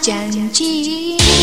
讲究。